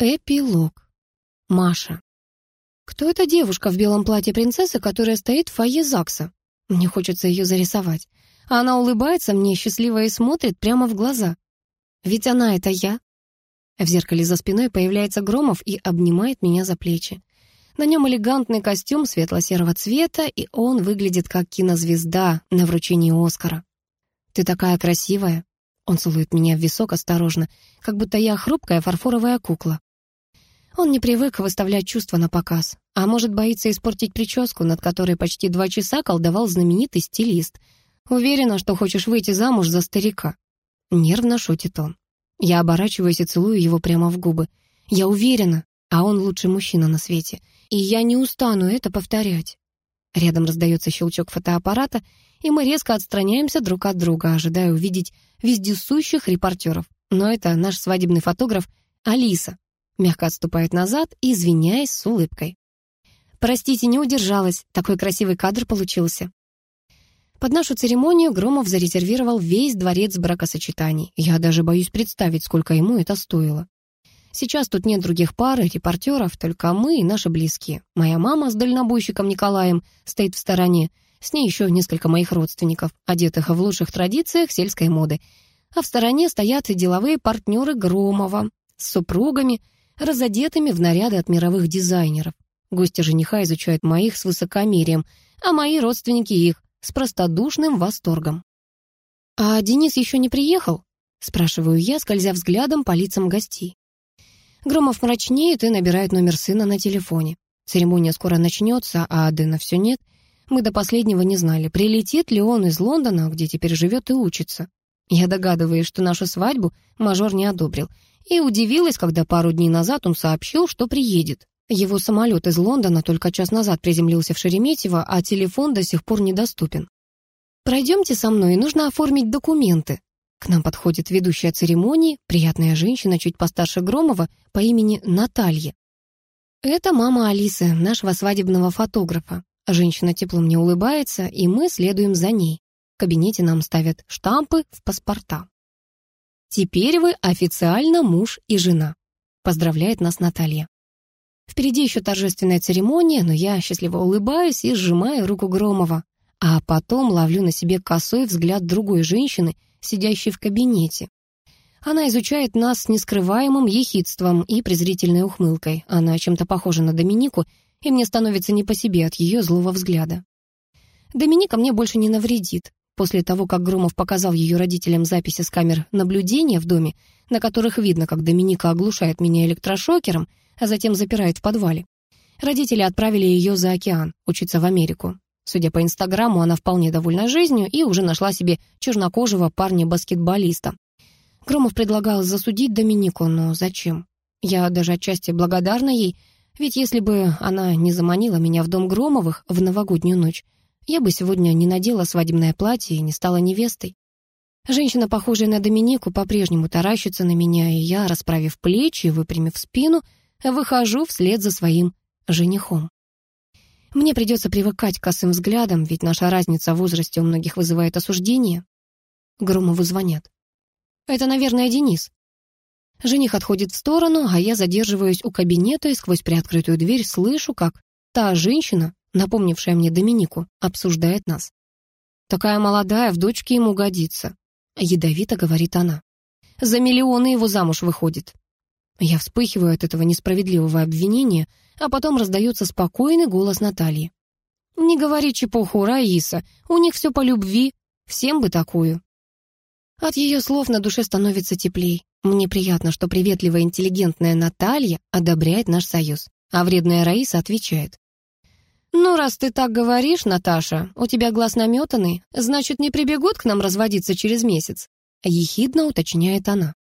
Эпилог. Маша. Кто эта девушка в белом платье принцессы, которая стоит в фойе ЗАГСа? Мне хочется ее зарисовать. А она улыбается мне счастливо и смотрит прямо в глаза. Ведь она — это я. В зеркале за спиной появляется Громов и обнимает меня за плечи. На нем элегантный костюм светло-серого цвета, и он выглядит как кинозвезда на вручении Оскара. «Ты такая красивая!» Он целует меня в висок осторожно, как будто я хрупкая фарфоровая кукла. Он не привык выставлять чувства на показ, а может боится испортить прическу, над которой почти два часа колдовал знаменитый стилист. Уверена, что хочешь выйти замуж за старика. Нервно шутит он. Я оборачиваюсь и целую его прямо в губы. Я уверена, а он лучший мужчина на свете. И я не устану это повторять. Рядом раздается щелчок фотоаппарата, и мы резко отстраняемся друг от друга, ожидая увидеть вездесущих репортеров. Но это наш свадебный фотограф Алиса, Мягко отступает назад, извиняясь с улыбкой. «Простите, не удержалась. Такой красивый кадр получился». Под нашу церемонию Громов зарезервировал весь дворец бракосочетаний. Я даже боюсь представить, сколько ему это стоило. Сейчас тут нет других пар и репортеров, только мы и наши близкие. Моя мама с дальнобойщиком Николаем стоит в стороне. С ней еще несколько моих родственников, одетых в лучших традициях сельской моды. А в стороне стоят и деловые партнеры Громова с супругами, разодетыми в наряды от мировых дизайнеров. Гости жениха изучают моих с высокомерием, а мои родственники их с простодушным восторгом. «А Денис еще не приехал?» — спрашиваю я, скользя взглядом по лицам гостей. Громов мрачнеет и набирает номер сына на телефоне. Церемония скоро начнется, а Дэна все нет. Мы до последнего не знали, прилетит ли он из Лондона, где теперь живет и учится. Я догадываюсь, что нашу свадьбу мажор не одобрил, и удивилась, когда пару дней назад он сообщил, что приедет. Его самолет из Лондона только час назад приземлился в Шереметьево, а телефон до сих пор недоступен. «Пройдемте со мной, нужно оформить документы». К нам подходит ведущая церемонии, приятная женщина, чуть постарше Громова, по имени Наталья. Это мама Алисы, нашего свадебного фотографа. Женщина тепло мне улыбается, и мы следуем за ней. В кабинете нам ставят штампы в паспорта. Теперь вы официально муж и жена. Поздравляет нас Наталья. Впереди еще торжественная церемония, но я счастливо улыбаюсь и сжимаю руку Громова, а потом ловлю на себе косой взгляд другой женщины, сидящей в кабинете. Она изучает нас с нескрываемым ехидством и презрительной ухмылкой. Она чем-то похожа на Доминику, и мне становится не по себе от ее злого взгляда. Доминика мне больше не навредит. После того, как Громов показал ее родителям записи с камер наблюдения в доме, на которых видно, как Доминика оглушает меня электрошокером, а затем запирает в подвале, родители отправили ее за океан, учиться в Америку. Судя по Инстаграму, она вполне довольна жизнью и уже нашла себе чернокожего парня-баскетболиста. Громов предлагал засудить Доминику, но зачем? Я даже отчасти благодарна ей, ведь если бы она не заманила меня в дом Громовых в новогоднюю ночь, я бы сегодня не надела свадебное платье и не стала невестой. Женщина, похожая на Доминику, по-прежнему таращится на меня, и я, расправив плечи и выпрямив спину, выхожу вслед за своим женихом. Мне придется привыкать к косым взглядам, ведь наша разница в возрасте у многих вызывает осуждение. Громову звонят. Это, наверное, Денис. Жених отходит в сторону, а я задерживаюсь у кабинета и сквозь приоткрытую дверь слышу, как та женщина, напомнившая мне Доминику, обсуждает нас. «Такая молодая, в дочке ему годится», — ядовито говорит она. «За миллионы его замуж выходит». Я вспыхиваю от этого несправедливого обвинения, а потом раздается спокойный голос Натальи. «Не говори чепуху, Раиса, у них все по любви, всем бы такую». От ее слов на душе становится теплей. Мне приятно, что приветливая интеллигентная Наталья одобряет наш союз, а вредная Раиса отвечает. «Ну, раз ты так говоришь, Наташа, у тебя глаз наметанный, значит, не прибегут к нам разводиться через месяц?» Ехидно уточняет она.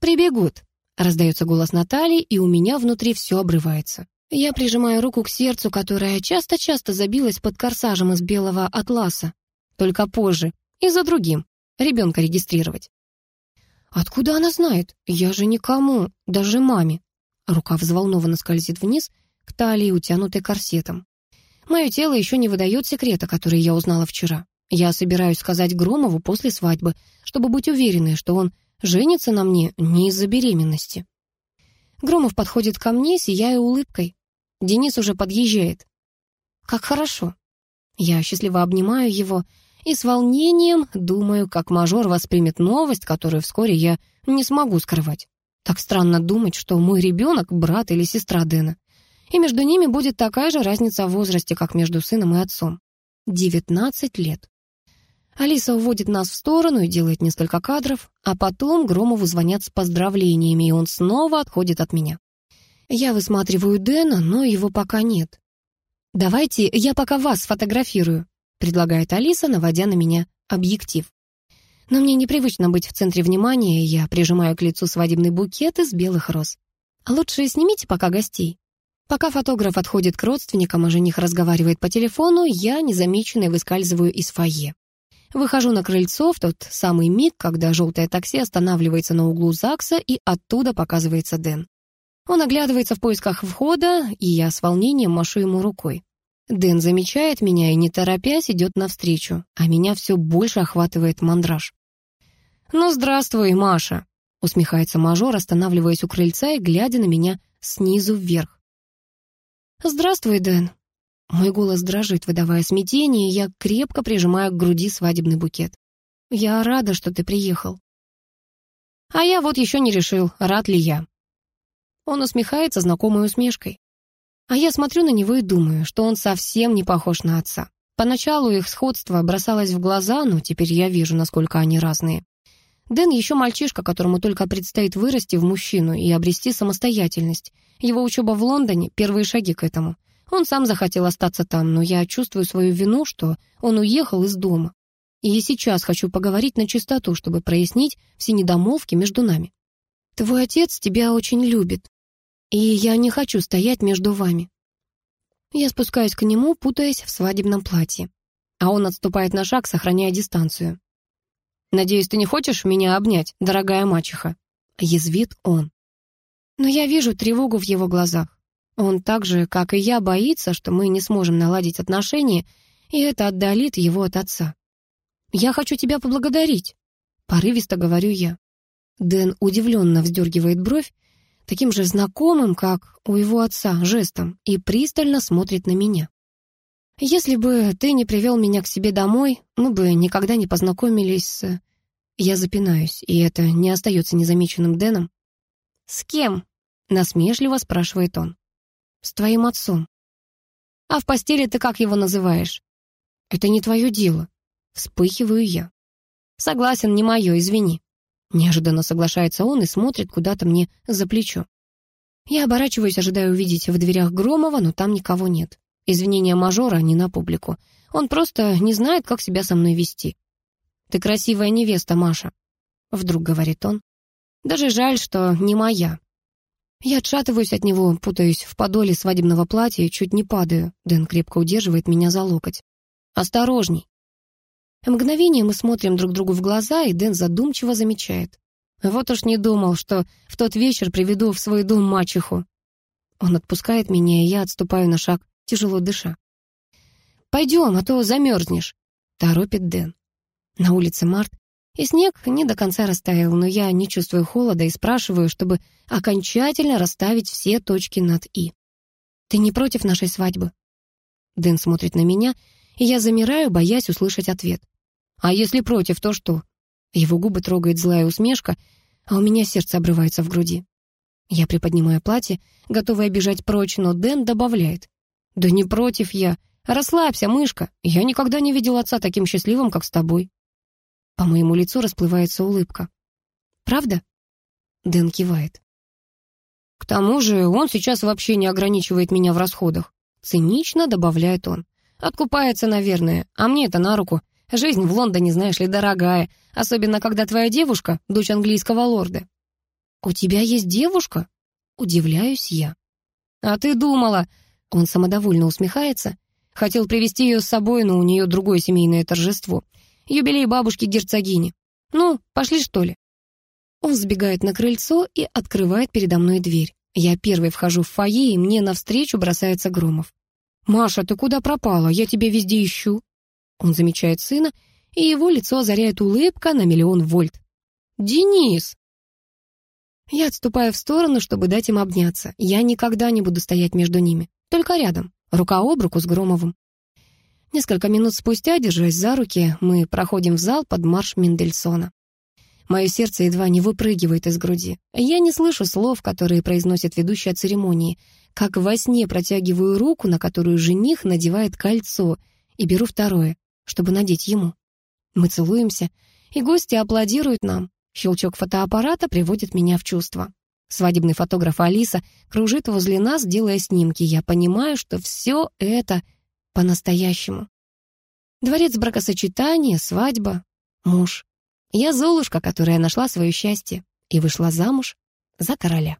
«Прибегут», — раздается голос Натальи, и у меня внутри все обрывается. Я прижимаю руку к сердцу, которое часто-часто забилось под корсажем из белого атласа. Только позже, и за другим, ребенка регистрировать. «Откуда она знает? Я же никому, даже маме». Рука взволнованно скользит вниз, к талии, утянутой корсетом. Мое тело еще не выдает секрета, который я узнала вчера. Я собираюсь сказать Громову после свадьбы, чтобы быть уверенной, что он женится на мне не из-за беременности. Громов подходит ко мне, сияя улыбкой. Денис уже подъезжает. Как хорошо. Я счастливо обнимаю его и с волнением думаю, как мажор воспримет новость, которую вскоре я не смогу скрывать. Так странно думать, что мой ребенок — брат или сестра Дэна. И между ними будет такая же разница в возрасте, как между сыном и отцом. 19 лет. Алиса уводит нас в сторону и делает несколько кадров, а потом Громову звонят с поздравлениями, и он снова отходит от меня. Я высматриваю Дэна, но его пока нет. «Давайте я пока вас сфотографирую», предлагает Алиса, наводя на меня объектив. Но мне непривычно быть в центре внимания, и я прижимаю к лицу свадебный букет из белых роз. Лучше снимите пока гостей. Пока фотограф отходит к родственникам, а жених разговаривает по телефону, я незамеченной выскальзываю из фойе. Выхожу на крыльцо в тот самый миг, когда желтое такси останавливается на углу ЗАГСа, и оттуда показывается Дэн. Он оглядывается в поисках входа, и я с волнением машу ему рукой. Дэн замечает меня и, не торопясь, идет навстречу, а меня все больше охватывает мандраж. «Ну, здравствуй, Маша», — усмехается мажор, останавливаясь у крыльца и глядя на меня снизу вверх. «Здравствуй, Дэн», мой голос дрожит, выдавая смятение, и я крепко прижимаю к груди свадебный букет. «Я рада, что ты приехал». «А я вот еще не решил, рад ли я». Он усмехается знакомой усмешкой. А я смотрю на него и думаю, что он совсем не похож на отца. Поначалу их сходство бросалось в глаза, но теперь я вижу, насколько они разные. Дэн еще мальчишка, которому только предстоит вырасти в мужчину и обрести самостоятельность. Его учеба в Лондоне — первые шаги к этому — он сам захотел остаться там, но я чувствую свою вину, что он уехал из дома. И сейчас хочу поговорить на чистоту, чтобы прояснить все недомолвки между нами. Твой отец тебя очень любит, и я не хочу стоять между вами. Я спускаюсь к нему, путаясь в свадебном платье. А он отступает на шаг, сохраняя дистанцию. «Надеюсь, ты не хочешь меня обнять, дорогая мачеха?» Язвит он. Но я вижу тревогу в его глазах. Он так же, как и я, боится, что мы не сможем наладить отношения, и это отдалит его от отца. «Я хочу тебя поблагодарить», — порывисто говорю я. Дэн удивленно вздергивает бровь, таким же знакомым, как у его отца, жестом, и пристально смотрит на меня. «Если бы ты не привел меня к себе домой, мы бы никогда не познакомились с...» Я запинаюсь, и это не остается незамеченным Дэном. «С кем?» — насмешливо спрашивает он. С твоим отцом. А в постели ты как его называешь? Это не твое дело. Вспыхиваю я. Согласен, не мое, извини. Неожиданно соглашается он и смотрит куда-то мне за плечо. Я оборачиваюсь, ожидая увидеть в дверях Громова, но там никого нет. Извинения мажора не на публику. Он просто не знает, как себя со мной вести. «Ты красивая невеста, Маша», — вдруг говорит он. «Даже жаль, что не моя. Я отшатываюсь от него, путаюсь в подоле свадебного платья и чуть не падаю. Дэн крепко удерживает меня за локоть. «Осторожней!» Мгновение мы смотрим друг другу в глаза, и Дэн задумчиво замечает. Вот уж не думал, что в тот вечер приведу в свой дом мачеху. Он отпускает меня, и я отступаю на шаг, тяжело дыша. «Пойдем, а то замерзнешь», — торопит Дэн. На улице март, и снег не до конца растаял, но я не чувствую холода и спрашиваю, чтобы окончательно расставить все точки над «и». «Ты не против нашей свадьбы?» Дэн смотрит на меня, и я замираю, боясь услышать ответ. «А если против, то что?» Его губы трогает злая усмешка, а у меня сердце обрывается в груди. Я приподнимаю платье, готовая бежать прочь, но Дэн добавляет. «Да не против я. Расслабься, мышка. Я никогда не видел отца таким счастливым, как с тобой». По моему лицу расплывается улыбка. «Правда?» Дэн кивает. «К тому же он сейчас вообще не ограничивает меня в расходах», цинично добавляет он. «Откупается, наверное, а мне это на руку. Жизнь в Лондоне, знаешь ли, дорогая, особенно когда твоя девушка — дочь английского лорда». «У тебя есть девушка?» Удивляюсь я. «А ты думала?» Он самодовольно усмехается. Хотел привести ее с собой, но у нее другое семейное торжество. Юбилей бабушки-герцогини. Ну, пошли, что ли?» Он сбегает на крыльцо и открывает передо мной дверь. Я первый вхожу в фойе, и мне навстречу бросается Громов. «Маша, ты куда пропала? Я тебя везде ищу». Он замечает сына, и его лицо озаряет улыбка на миллион вольт. «Денис!» Я отступаю в сторону, чтобы дать им обняться. Я никогда не буду стоять между ними. Только рядом, рука об руку с Громовым. Несколько минут спустя, держась за руки, мы проходим в зал под марш Мендельсона. Мое сердце едва не выпрыгивает из груди. Я не слышу слов, которые произносит ведущая церемонии. Как во сне протягиваю руку, на которую жених надевает кольцо, и беру второе, чтобы надеть ему. Мы целуемся, и гости аплодируют нам. Щелчок фотоаппарата приводит меня в чувство. Свадебный фотограф Алиса кружит возле нас, делая снимки. Я понимаю, что все это по-настоящему. Дворец бракосочетания, свадьба, муж. Я Золушка, которая нашла свое счастье и вышла замуж за короля.